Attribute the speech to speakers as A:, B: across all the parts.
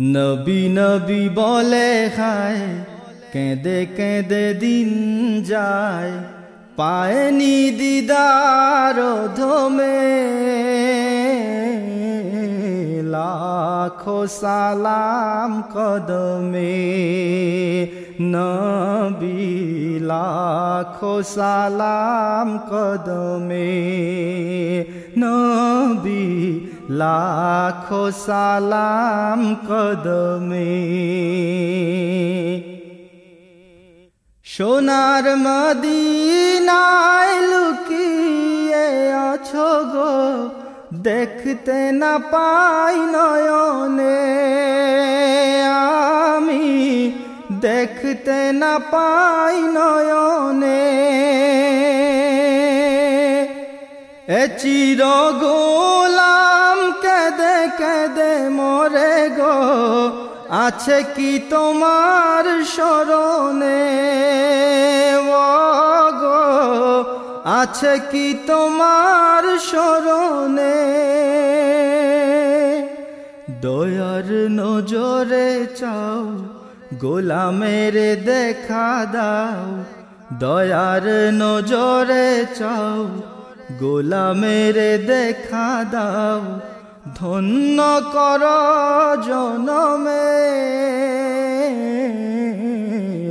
A: নবী নবী বলে খায় কেঁদে কেঁদে দিন যায়। পায়নি দিদার ধমে, লাখো সালাম কদমে। নবী, লাখো সালাম কদমে। নবী লাখো সালাম কদমে সোনার মদিনায় লুকিয়ে আছো গো, দেখতে না পাই নয়নে। আমি দেখতে না পাই নয়নে। এ চির গোলাম কেদে কেদে মরে গো। আছে কি তোমার স্মরণে? গো, আছে কি তোমার স্মরণে? দয়ার নজরে চাও, গোলামের দেখা দাও। দয়ার নজরে চাও, গোলামের দেখা দাও। ধন্য কর জনমে।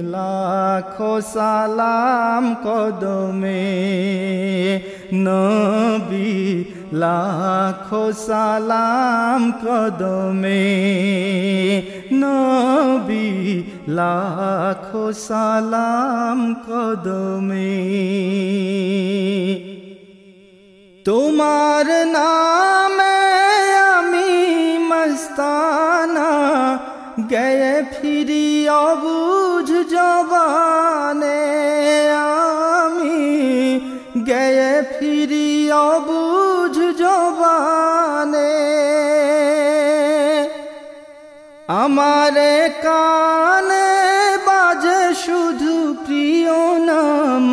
A: লাখো সালাম কদমে। নবী, লাখো সালাম কদমে। নবী, লাখো সালাম কদমে। তোমার নামে কানে বাজে শুধু প্রিয় নাম।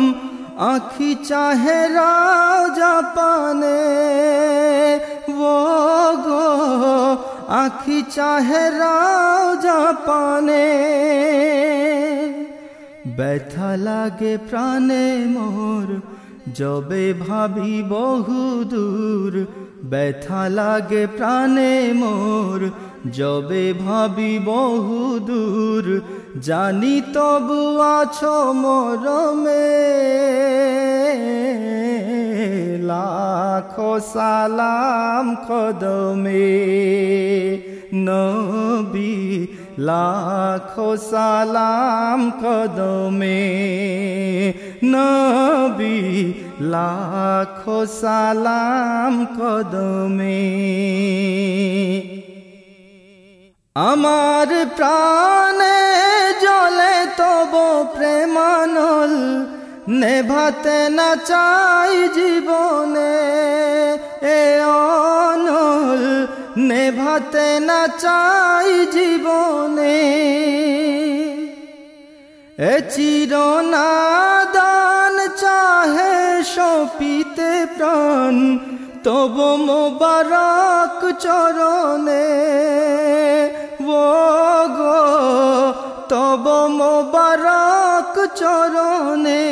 A: আখি চাহে রাজা পানে। ও গো, আখি চাহে রাজা পানে। ব্যথা লাগে প্রাণে মোর, যবে ভাবি বহু দূর ব্যথা লাগে প্রাণে মোর, যবে ভাবি বহু দূর। জানি তবু আছো মরমে। লাখো সালাম কদমে। নবী, লাখো সালাম কদমে। নবী লাখো সালাম কদমে। আমার প্রাণে জলে তব প্রেমানল, নেভাতে না চাই জীবনে এ অনল, নেভাতে না চাই জীবনে। এ চিরনাদান চাহে সপিতে প্রাণ, তব মোবারক চরণে। ও গো, তব মোবারক চরণে।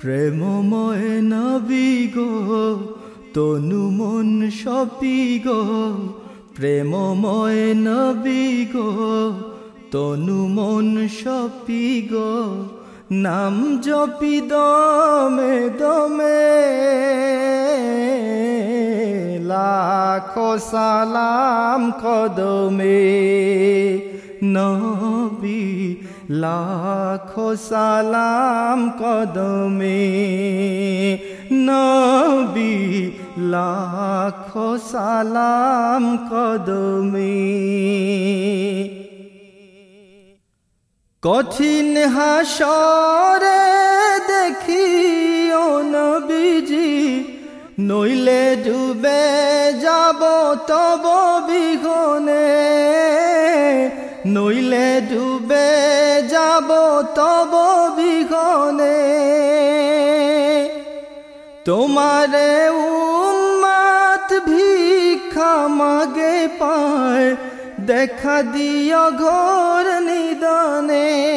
A: প্রেমময় নবী গো, তনু মন সপি গো। প্রেমময় নবী গো তনু মন সপি গো, নাম জপি দমে দমে। লাখো সালাম কদমে। নবী, লাখো সালাম কদমে। নবী, লাখো সালাম কদমে। কঠিন হাসরে দেখি নবীজি, নইলে ডুবে যাব তব বিঘনে। নইলে ডুবে যাব তব বিঘনে। তোমারে উম্মাত ভিক্ষা মাগে পায় দেখা দিও ঘোর নিদানে।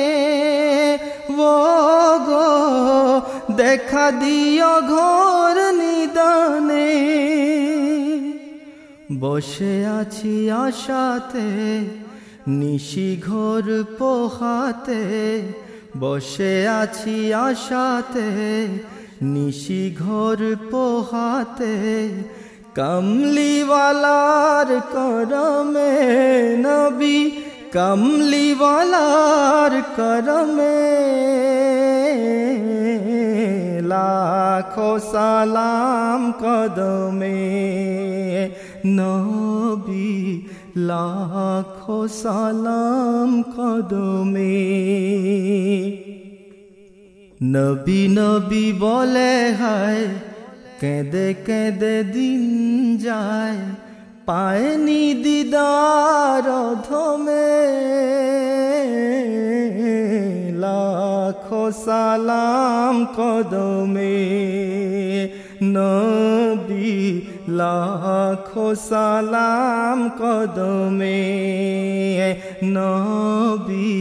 A: ও গো, দেখা দিও ঘোর নিদানে। বসে আছি আশাতে, নিশি ঘোর পোহাতে। বসে আছি আশাতে, নিশি ঘোর পোহাতে। কমলিওয়ালার করমে নবী কমলিওয়ালার করমে লাখো সালাম কদমে নবী লাখো সালাম কদমে নবী নবী বলে হায় কেঁদে কেঁদে দিন যায়, পায়নি দিদার ধমে লাখো সালাম কদমে, নবী, লাখো সালাম কদমে, নবী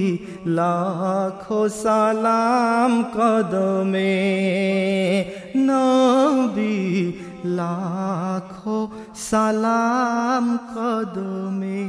A: লাখো সালাম কদমে নবী লাখো সালাম কদমে